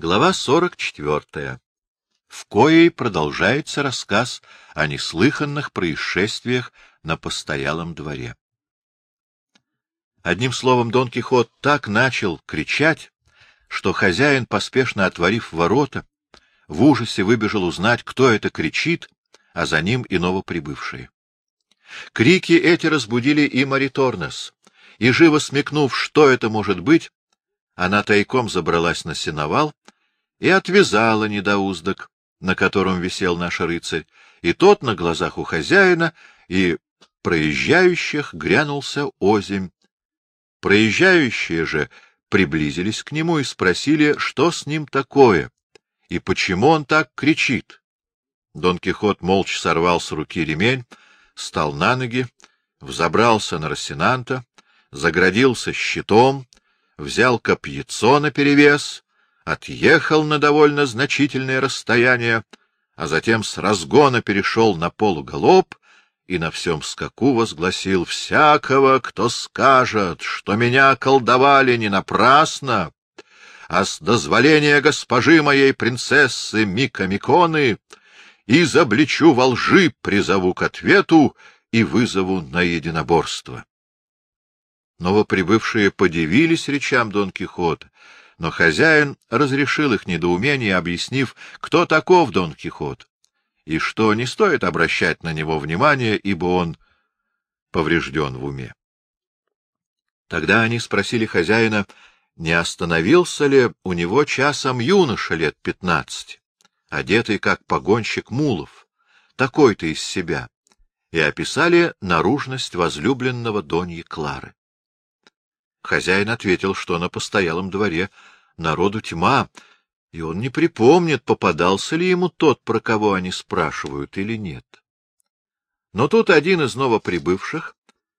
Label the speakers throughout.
Speaker 1: Глава 44, в коей продолжается рассказ о неслыханных происшествиях на постоялом дворе. Одним словом, Дон Кихот так начал кричать, что хозяин, поспешно отворив ворота, в ужасе выбежал узнать, кто это кричит, а за ним и новоприбывшие. Крики эти разбудили и Мариторнес, и, живо смекнув, что это может быть, она тайком забралась на сеновал и отвязала недоуздок, на котором висел наш рыцарь, и тот на глазах у хозяина и проезжающих грянулся озимь. Проезжающие же приблизились к нему и спросили, что с ним такое и почему он так кричит. Дон Кихот молча сорвал с руки ремень, встал на ноги, взобрался на Рассенанта, заградился щитом, взял копьецо наперевес, отъехал на довольно значительное расстояние, а затем с разгона перешел на полуголоб и на всем скаку возгласил «Всякого, кто скажет, что меня колдовали не напрасно, а с дозволения госпожи моей принцессы Мика Миконы, изобличу во лжи, призову к ответу и вызову на единоборство». Новоприбывшие подивились речам Дон Кихота, но хозяин разрешил их недоумение, объяснив, кто таков Дон Кихот, и что не стоит обращать на него внимания, ибо он поврежден в уме. Тогда они спросили хозяина, не остановился ли у него часом юноша лет пятнадцати, одетый как погонщик мулов, такой-то из себя, и описали наружность возлюбленного Доньи Клары. Хозяин ответил, что на постоялом дворе народу тьма, и он не припомнит, попадался ли ему тот, про кого они спрашивают, или нет. Но тут один из новоприбывших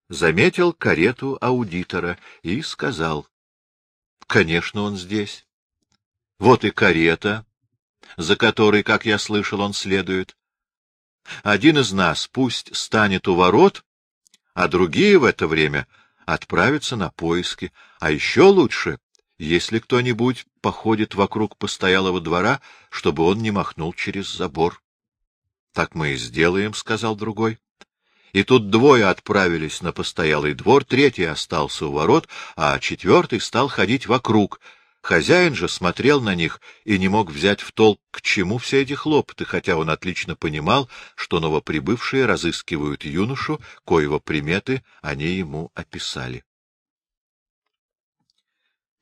Speaker 1: заметил карету аудитора и сказал, — Конечно, он здесь. Вот и карета, за которой, как я слышал, он следует. Один из нас пусть станет у ворот, а другие в это время отправиться на поиски, а еще лучше, если кто-нибудь походит вокруг постоялого двора, чтобы он не махнул через забор. — Так мы и сделаем, — сказал другой. И тут двое отправились на постоялый двор, третий остался у ворот, а четвертый стал ходить вокруг, Хозяин же смотрел на них и не мог взять в толк, к чему все эти хлопоты, хотя он отлично понимал, что новоприбывшие разыскивают юношу, коего приметы они ему описали.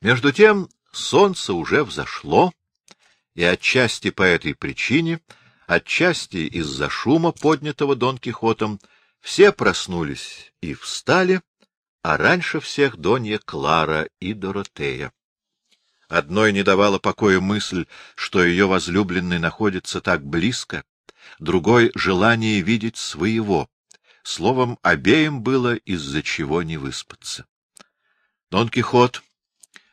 Speaker 1: Между тем солнце уже взошло, и отчасти по этой причине, отчасти из-за шума, поднятого Дон Кихотом, все проснулись и встали, а раньше всех Донья Клара и Доротея. Одной не давала покоя мысль, что ее возлюбленный находится так близко, другой — желание видеть своего. Словом, обеим было из-за чего не выспаться. Дон Кихот,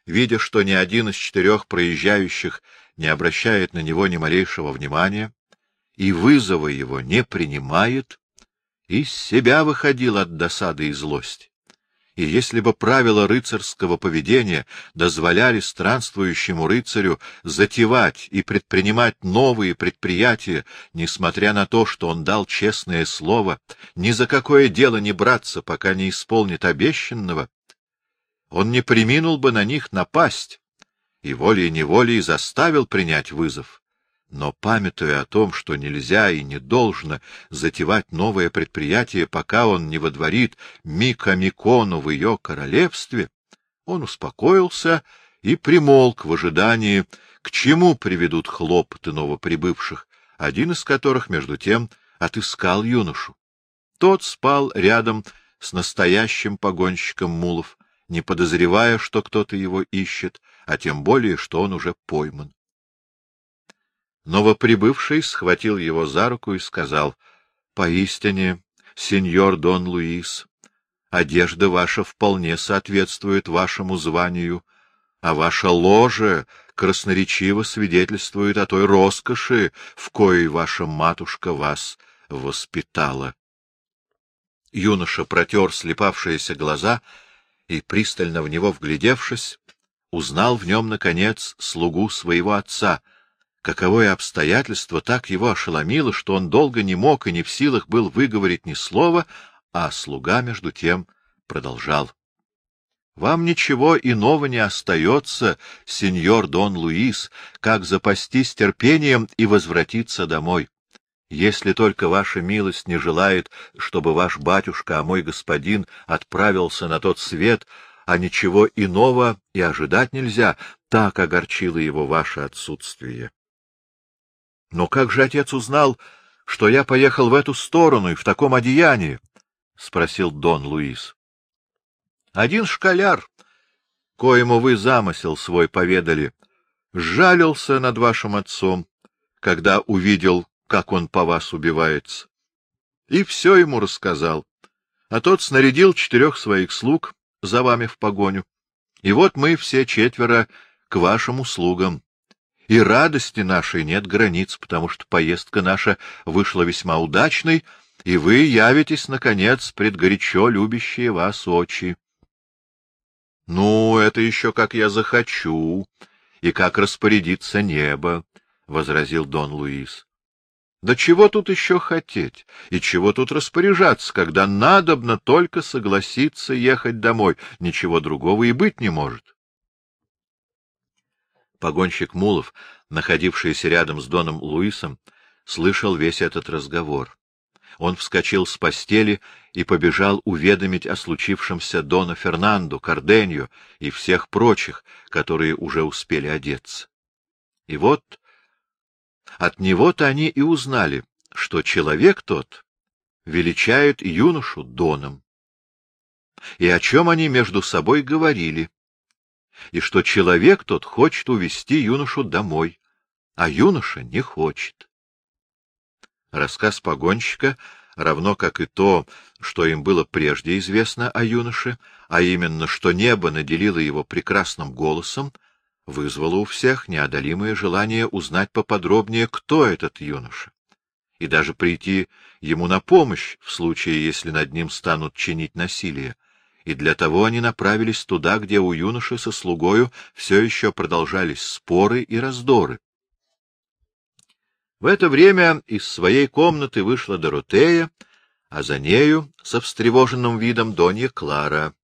Speaker 1: видя, что ни один из четырех проезжающих не обращает на него ни малейшего внимания и вызова его не принимает, из себя выходил от досады и злости и если бы правила рыцарского поведения дозволяли странствующему рыцарю затевать и предпринимать новые предприятия, несмотря на то, что он дал честное слово, ни за какое дело не браться, пока не исполнит обещанного, он не приминул бы на них напасть и волей-неволей заставил принять вызов но, памятуя о том, что нельзя и не должно затевать новое предприятие, пока он не водворит Мика Микону в ее королевстве, он успокоился и примолк в ожидании, к чему приведут хлопоты новоприбывших, один из которых, между тем, отыскал юношу. Тот спал рядом с настоящим погонщиком мулов, не подозревая, что кто-то его ищет, а тем более, что он уже пойман. Новоприбывший схватил его за руку и сказал, — Поистине, сеньор Дон Луис, одежда ваша вполне соответствует вашему званию, а ваша ложа красноречиво свидетельствует о той роскоши, в коей ваша матушка вас воспитала. Юноша протер слепавшиеся глаза и, пристально в него вглядевшись, узнал в нем, наконец, слугу своего отца. Каковое обстоятельство так его ошеломило, что он долго не мог и не в силах был выговорить ни слова, а слуга, между тем, продолжал. — Вам ничего иного не остается, сеньор Дон Луис, как запастись терпением и возвратиться домой. Если только ваша милость не желает, чтобы ваш батюшка, а мой господин, отправился на тот свет, а ничего иного и ожидать нельзя, так огорчило его ваше отсутствие. Но как же отец узнал, что я поехал в эту сторону и в таком одеянии? — спросил Дон Луис. — Один школяр, коему вы замысел свой поведали, жалился над вашим отцом, когда увидел, как он по вас убивается. И все ему рассказал. А тот снарядил четырех своих слуг за вами в погоню. И вот мы все четверо к вашим услугам. И радости нашей нет границ, потому что поездка наша вышла весьма удачной, и вы явитесь, наконец, пред горячо любящие вас очи. — Ну, это еще как я захочу, и как распорядится небо, — возразил Дон Луис. Да чего тут еще хотеть? И чего тут распоряжаться, когда надобно только согласиться ехать домой? Ничего другого и быть не может. Погонщик Мулов, находившийся рядом с Доном Луисом, слышал весь этот разговор. Он вскочил с постели и побежал уведомить о случившемся Дона Фернанду, Карденью и всех прочих, которые уже успели одеться. И вот от него-то они и узнали, что человек тот величает юношу Доном. И о чем они между собой говорили, и что человек тот хочет увести юношу домой, а юноша не хочет. Рассказ погонщика, равно как и то, что им было прежде известно о юноше, а именно, что небо наделило его прекрасным голосом, вызвало у всех неодолимое желание узнать поподробнее, кто этот юноша, и даже прийти ему на помощь в случае, если над ним станут чинить насилие. И для того они направились туда, где у юноши со слугою все еще продолжались споры и раздоры. В это время из своей комнаты вышла Доротея, а за нею, со встревоженным видом, Донья Клара.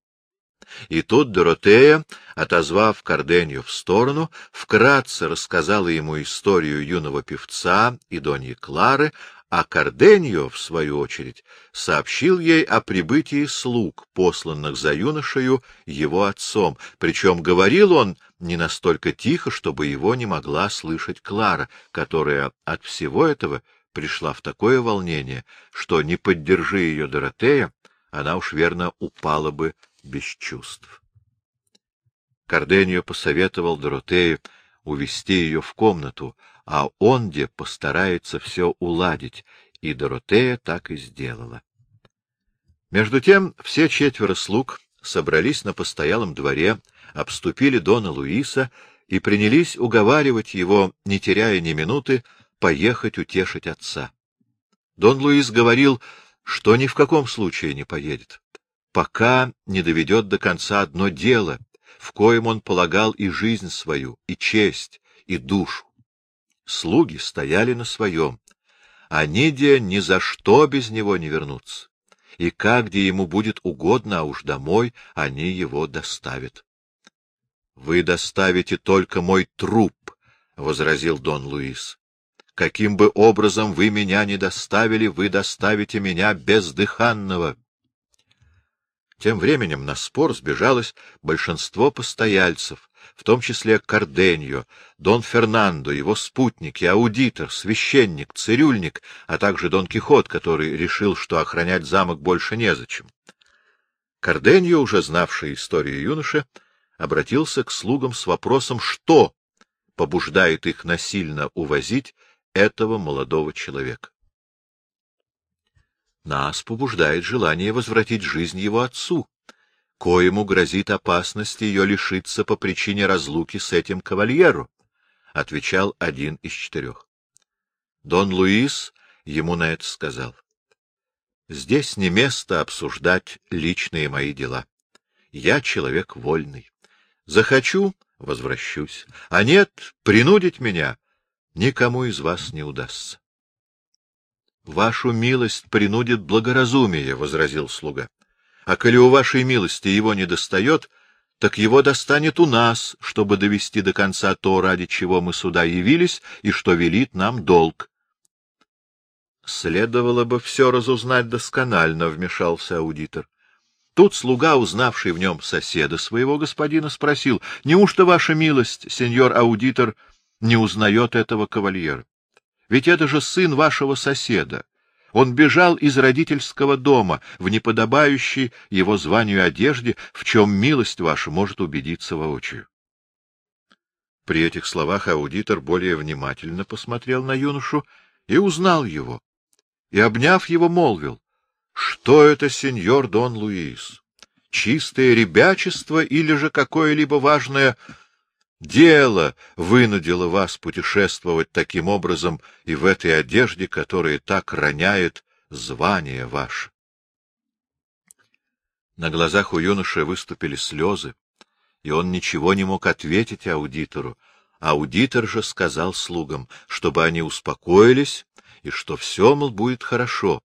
Speaker 1: И тут Доротея, отозвав Карденью в сторону, вкратце рассказала ему историю юного певца и Доньи Клары, а Карденьо, в свою очередь, сообщил ей о прибытии слуг, посланных за юношею его отцом, причем говорил он не настолько тихо, чтобы его не могла слышать Клара, которая от всего этого пришла в такое волнение, что, не поддержи ее Доротея, она уж верно упала бы без чувств. Карденьо посоветовал Доротею увести ее в комнату, а он где постарается все уладить, и Доротея так и сделала. Между тем все четверо слуг собрались на постоялом дворе, обступили Дона Луиса и принялись уговаривать его, не теряя ни минуты, поехать утешить отца. Дон Луис говорил, что ни в каком случае не поедет пока не доведет до конца одно дело, в коем он полагал и жизнь свою, и честь, и душу. Слуги стояли на своем, а Нидия ни за что без него не вернутся. И как где ему будет угодно, а уж домой они его доставят. — Вы доставите только мой труп, — возразил Дон Луис. — Каким бы образом вы меня не доставили, вы доставите меня бездыханного. Тем временем на спор сбежалось большинство постояльцев, в том числе Карденьо, Дон Фернандо, его спутники, аудитор, священник, цирюльник, а также Дон Кихот, который решил, что охранять замок больше незачем. Карденьо, уже знавший историю юноши, обратился к слугам с вопросом, что побуждает их насильно увозить этого молодого человека. Нас побуждает желание возвратить жизнь его отцу, коему грозит опасность ее лишиться по причине разлуки с этим кавальеру, — отвечал один из четырех. Дон Луис ему на это сказал. — Здесь не место обсуждать личные мои дела. Я человек вольный. Захочу возвращусь. А нет, принудить меня никому из вас не удастся. — Вашу милость принудит благоразумие, — возразил слуга. — А коли у вашей милости его не достает, так его достанет у нас, чтобы довести до конца то, ради чего мы сюда явились, и что велит нам долг. — Следовало бы все разузнать досконально, — вмешался аудитор. Тут слуга, узнавший в нем соседа своего господина, спросил, — Неужто, ваша милость, сеньор-аудитор, не узнает этого кавальера? Ведь это же сын вашего соседа. Он бежал из родительского дома в неподобающей его званию одежде, в чем милость ваша может убедиться воочию. При этих словах аудитор более внимательно посмотрел на юношу и узнал его, и, обняв его, молвил, — Что это, сеньор Дон Луис? Чистое ребячество или же какое-либо важное Дело вынудило вас путешествовать таким образом и в этой одежде, которая так роняет звание ваше. На глазах у юноши выступили слезы, и он ничего не мог ответить аудитору. Аудитор же сказал слугам, чтобы они успокоились, и что все, мол, будет хорошо.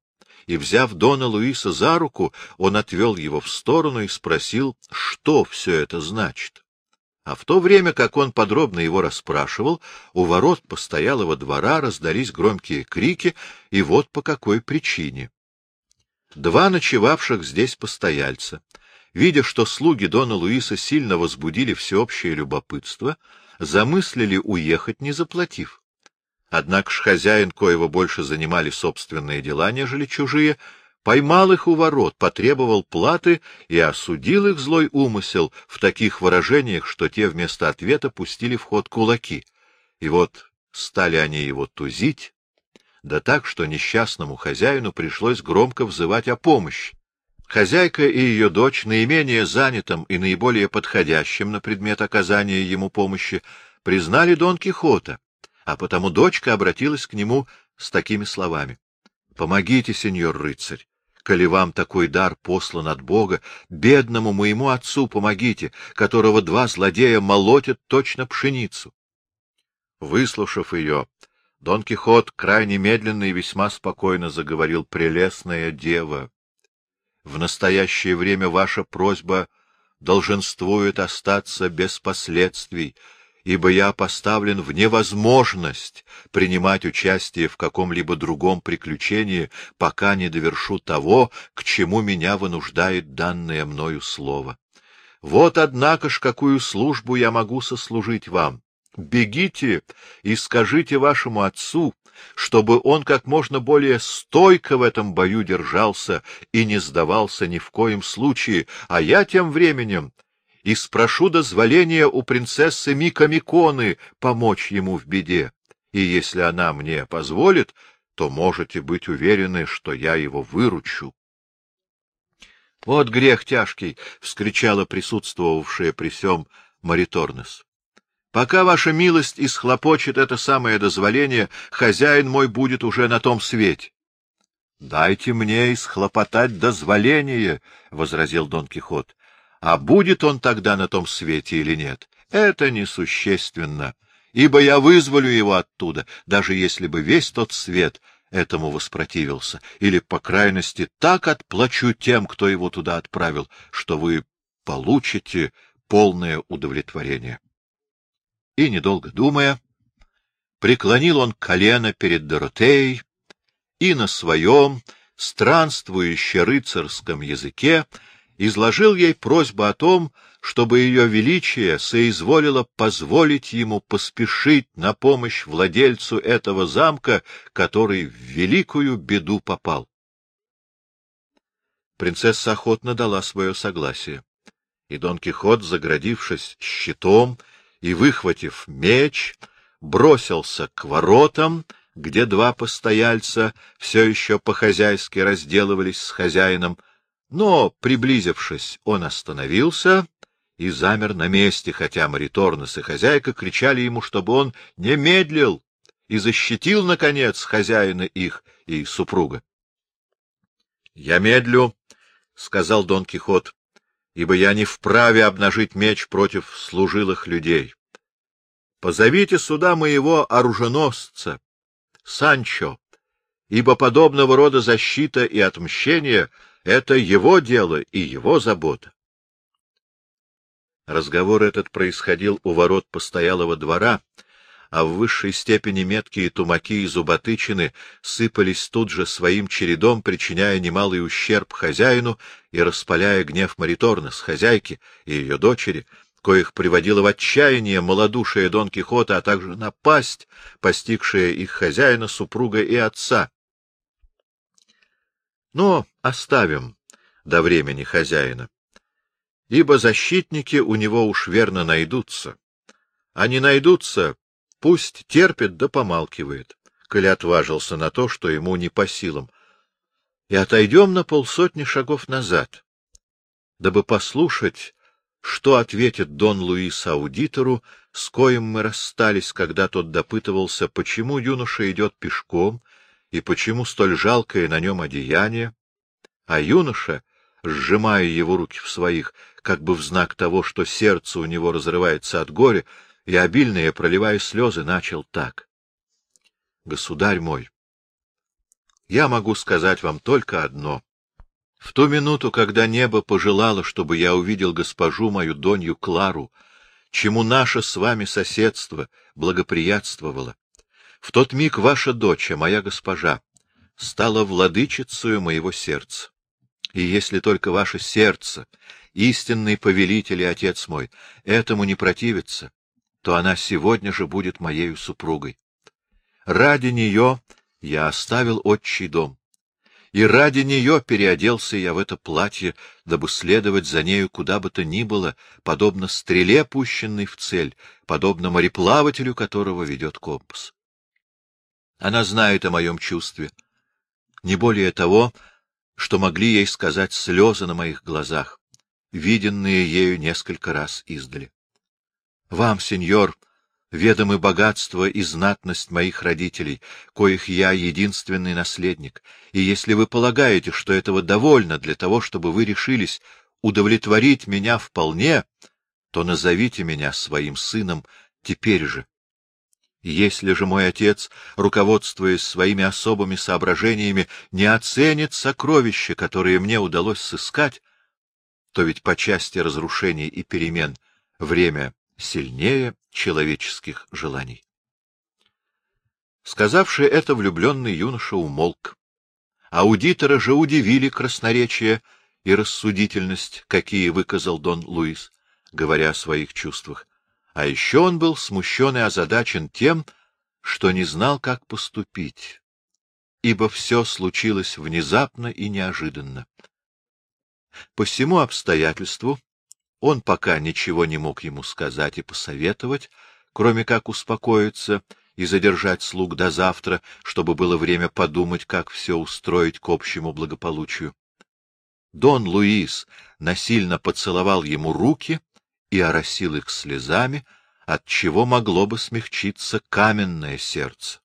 Speaker 1: И, взяв Дона Луиса за руку, он отвел его в сторону и спросил, что все это значит. А в то время, как он подробно его расспрашивал, у ворот постоялого двора раздались громкие крики, и вот по какой причине. Два ночевавших здесь постояльца, видя, что слуги Дона Луиса сильно возбудили всеобщее любопытство, замыслили уехать, не заплатив. Однако ж хозяин, коего больше занимали собственные дела, нежели чужие, — поймал их у ворот, потребовал платы и осудил их злой умысел в таких выражениях, что те вместо ответа пустили в ход кулаки. И вот стали они его тузить, да так, что несчастному хозяину пришлось громко взывать о помощи. Хозяйка и ее дочь, наименее занятым и наиболее подходящим на предмет оказания ему помощи, признали Дон Кихота, а потому дочка обратилась к нему с такими словами. — Помогите, сеньор рыцарь, коли вам такой дар послан от Бога, бедному моему отцу помогите, которого два злодея молотят точно пшеницу. Выслушав ее, Дон Кихот крайне медленно и весьма спокойно заговорил «Прелестная дева, в настоящее время ваша просьба долженствует остаться без последствий, ибо я поставлен в невозможность принимать участие в каком-либо другом приключении, пока не довершу того, к чему меня вынуждает данное мною слово. Вот, однако ж, какую службу я могу сослужить вам. Бегите и скажите вашему отцу, чтобы он как можно более стойко в этом бою держался и не сдавался ни в коем случае, а я тем временем и спрошу дозволения у принцессы Микамиконы помочь ему в беде, и если она мне позволит, то можете быть уверены, что я его выручу. — Вот грех тяжкий! — вскричала присутствовавшая при всем Мариторнес. — Пока ваша милость исхлопочет это самое дозволение, хозяин мой будет уже на том свете. — Дайте мне исхлопотать дозволение, — возразил Дон Кихот. А будет он тогда на том свете или нет, это несущественно, ибо я вызволю его оттуда, даже если бы весь тот свет этому воспротивился, или, по крайности, так отплачу тем, кто его туда отправил, что вы получите полное удовлетворение. И, недолго думая, преклонил он колено перед Доротеей и на своем странствующе рыцарском языке изложил ей просьбу о том, чтобы ее величие соизволило позволить ему поспешить на помощь владельцу этого замка, который в великую беду попал. Принцесса охотно дала свое согласие, и Дон Кихот, заградившись щитом и выхватив меч, бросился к воротам, где два постояльца все еще по-хозяйски разделывались с хозяином, но, приблизившись, он остановился и замер на месте, хотя Мариторнос и хозяйка кричали ему, чтобы он не медлил и защитил, наконец, хозяина их и супруга. — Я медлю, — сказал Дон Кихот, ибо я не вправе обнажить меч против служилых людей. Позовите сюда моего оруженосца, Санчо, ибо подобного рода защита и отмщение — это его дело и его забота. Разговор этот происходил у ворот постоялого двора, а в высшей степени меткие тумаки и зуботычины сыпались тут же своим чередом, причиняя немалый ущерб хозяину и распаляя гнев Мариторнес, хозяйки и ее дочери, коих приводило в отчаяние малодушие Дон Кихота, а также напасть, постигшая их хозяина, супруга и отца. Но оставим до времени хозяина, ибо защитники у него уж верно найдутся. А не найдутся, пусть терпит да помалкивает, коли отважился на то, что ему не по силам. И отойдем на полсотни шагов назад, дабы послушать, что ответит Дон Луис аудитору, с коим мы расстались, когда тот допытывался, почему юноша идет пешком и почему столь жалкое на нем одеяние, а юноша, сжимая его руки в своих, как бы в знак того, что сердце у него разрывается от горя, и, обильные, проливая слезы, начал так. — Государь мой, я могу сказать вам только одно. В ту минуту, когда небо пожелало, чтобы я увидел госпожу мою Донью Клару, чему наше с вами соседство благоприятствовало, в тот миг ваша дочь, моя госпожа, стала владычицею моего сердца. И если только ваше сердце, истинный повелитель и отец мой, этому не противится, то она сегодня же будет моею супругой. Ради нее я оставил отчий дом и ради нее переоделся я в это платье, дабы следовать за нею куда бы то ни было, подобно стреле, пущенной в цель, подобно мореплавателю, которого ведет компас. Она знает о моем чувстве, не более того, что могли ей сказать слезы на моих глазах, виденные ею несколько раз издали. Вам, сеньор, ведомы богатство и знатность моих родителей, коих я единственный наследник, и если вы полагаете, что этого довольно для того, чтобы вы решились удовлетворить меня вполне, то назовите меня своим сыном теперь же. Если же мой отец, руководствуясь своими особыми соображениями, не оценит сокровища, которые мне удалось сыскать, то ведь по части разрушений и перемен время сильнее человеческих желаний. Сказавший это, влюбленный юноша умолк. Аудитора же удивили красноречие и рассудительность, какие выказал Дон Луис, говоря о своих чувствах. А еще он был смущен и озадачен тем, что не знал, как поступить, ибо все случилось внезапно и неожиданно. По всему обстоятельству он пока ничего не мог ему сказать и посоветовать, кроме как успокоиться и задержать слуг до завтра, чтобы было время подумать, как все устроить к общему благополучию. Дон Луис насильно поцеловал ему руки и оросил их слезами, от чего могло бы смягчиться каменное сердце,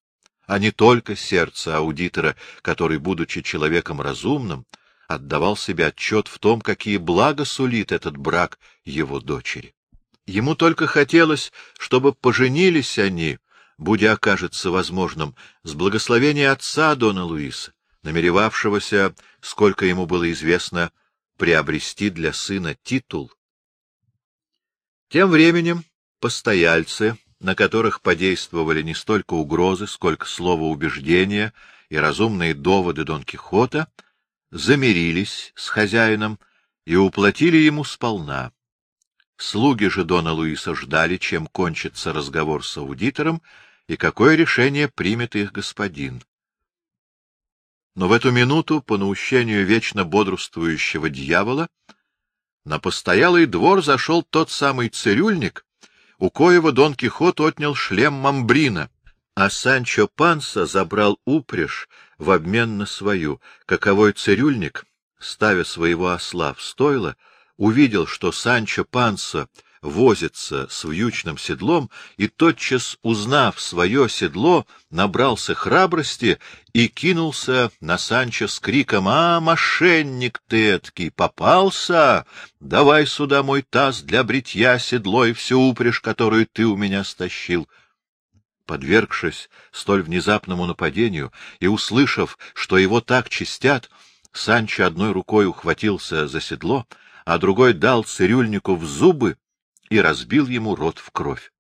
Speaker 1: а не только сердце аудитора, который, будучи человеком разумным, отдавал себе отчет в том, какие блага сулит этот брак его дочери. Ему только хотелось, чтобы поженились они, будя окажется возможным, с благословения отца Дона Луиса, намеревавшегося, сколько ему было известно, приобрести для сына титул. Тем временем постояльцы, на которых подействовали не столько угрозы, сколько слово убеждения и разумные доводы Дон Кихота, замирились с хозяином и уплатили ему сполна. Слуги же Дона Луиса ждали, чем кончится разговор с аудитором и какое решение примет их господин. Но в эту минуту, по наущению вечно бодрствующего дьявола, на постоялый двор зашел тот самый цирюльник, у коего Дон Кихот отнял шлем Мамбрина, а Санчо Панса забрал упряжь в обмен на свою. Каковой цирюльник, ставя своего осла в стойло, увидел, что Санчо Панса возится с вьючным седлом, и, тотчас узнав свое седло, набрался храбрости и кинулся на Санчо с криком «А, мошенник ты эткий, попался! Давай сюда мой таз для бритья, седло и всю упряжь, которую ты у меня стащил!» Подвергшись столь внезапному нападению и услышав, что его так чистят, Санчо одной рукой ухватился за седло, а другой дал цирюльнику в зубы и разбил ему рот в кровь.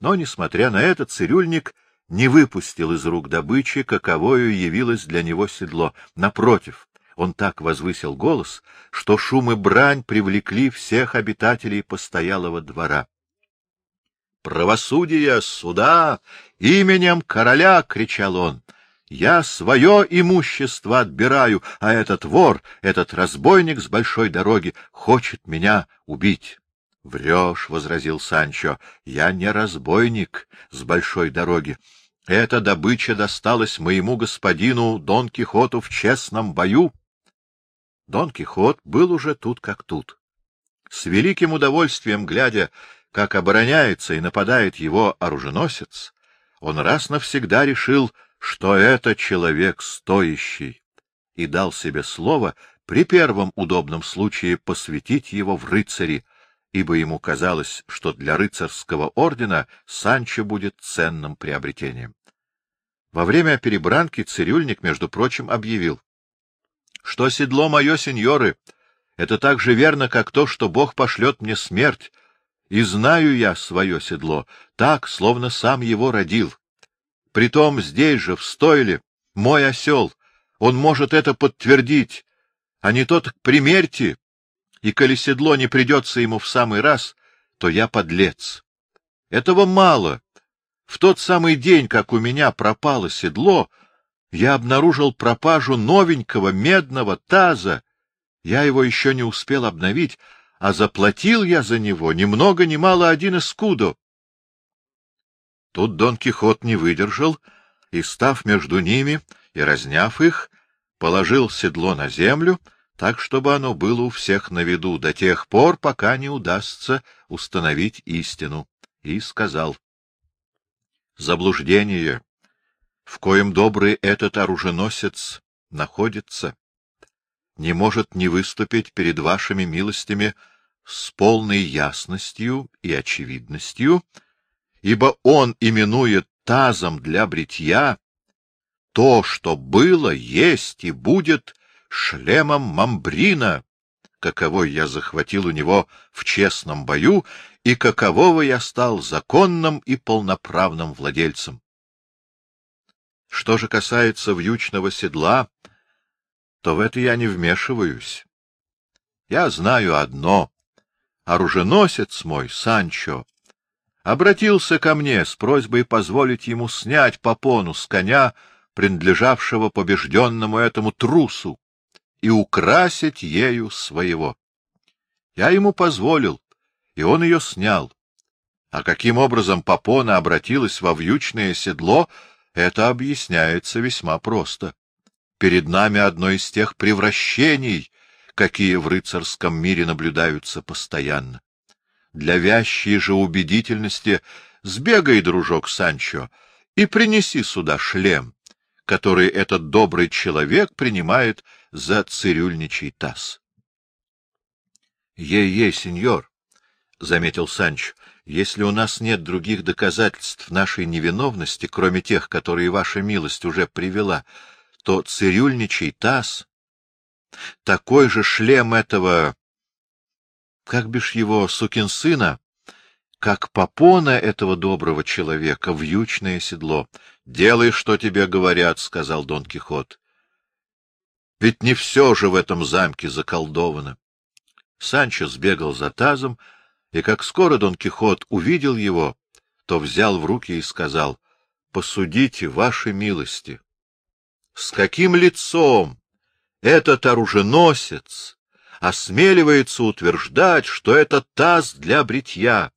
Speaker 1: Но, несмотря на это, цирюльник не выпустил из рук добычи, каковою явилось для него седло. Напротив, он так возвысил голос, что шум и брань привлекли всех обитателей постоялого двора. «Правосудие, суда, именем короля!» — кричал он. Я свое имущество отбираю, а этот вор, этот разбойник с большой дороги хочет меня убить. — Врешь, — возразил Санчо, — я не разбойник с большой дороги. Эта добыча досталась моему господину Дон Кихоту в честном бою. Дон Кихот был уже тут как тут. С великим удовольствием, глядя, как обороняется и нападает его оруженосец, он раз навсегда решил — что это человек стоящий, и дал себе слово при первом удобном случае посвятить его в рыцари, ибо ему казалось, что для рыцарского ордена Санчо будет ценным приобретением. Во время перебранки цирюльник, между прочим, объявил, что седло мое, сеньоры, это так же верно, как то, что Бог пошлет мне смерть, и знаю я свое седло, так, словно сам его родил. Притом здесь же, в стойле, мой осел. Он может это подтвердить. А не тот примерьте, и коли седло не придется ему в самый раз, то я подлец. Этого мало. В тот самый день, как у меня пропало седло, я обнаружил пропажу новенького медного таза. Я его еще не успел обновить, а заплатил я за него ни много ни мало один эскудо. Тут Дон Кихот не выдержал и, став между ними и разняв их, положил седло на землю, так, чтобы оно было у всех на виду до тех пор, пока не удастся установить истину, и сказал. — Заблуждение, в коем добрый этот оруженосец находится, не может не выступить перед вашими милостями с полной ясностью и очевидностью, — ибо он именует тазом для бритья то, что было, есть и будет шлемом мамбрина, каковой я захватил у него в честном бою и какового я стал законным и полноправным владельцем. Что же касается вьючного седла, то в это я не вмешиваюсь. Я знаю одно — оруженосец мой, Санчо, обратился ко мне с просьбой позволить ему снять попону с коня, принадлежавшего побежденному этому трусу, и украсить ею своего. Я ему позволил, и он ее снял. А каким образом попона обратилась во вьючное седло, это объясняется весьма просто. Перед нами одно из тех превращений, какие в рыцарском мире наблюдаются постоянно. Для вящей же убедительности сбегай, дружок Санчо, и принеси сюда шлем, который этот добрый человек принимает за цирюльничий таз. Ей-ей, сеньор, — заметил Санчо, — если у нас нет других доказательств нашей невиновности, кроме тех, которые ваша милость уже привела, то цирюльничий таз, такой же шлем этого как бишь его, сукин сына, как попона этого доброго человека, вьючное седло. — Делай, что тебе говорят, — сказал Дон Кихот. — Ведь не все же в этом замке заколдовано. Санчо сбегал за тазом, и как скоро Дон Кихот увидел его, то взял в руки и сказал, — Посудите, ваши милости. С каким лицом этот оруженосец осмеливается утверждать, что это таз для бритья,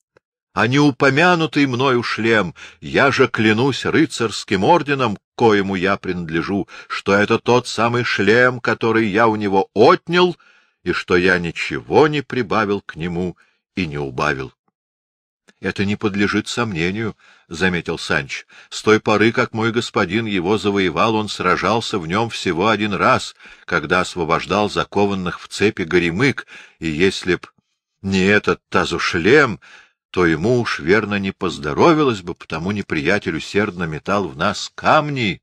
Speaker 1: а не упомянутый мною шлем. Я же клянусь рыцарским орденом, коему я принадлежу, что это тот самый шлем, который я у него отнял, и что я ничего не прибавил к нему и не убавил. — Это не подлежит сомнению, — заметил Санч. — С той поры, как мой господин его завоевал, он сражался в нем всего один раз, когда освобождал закованных в цепи горемык, и если б не этот тазушлем, то ему уж верно не поздоровилось бы, потому неприятель усердно метал в нас камни,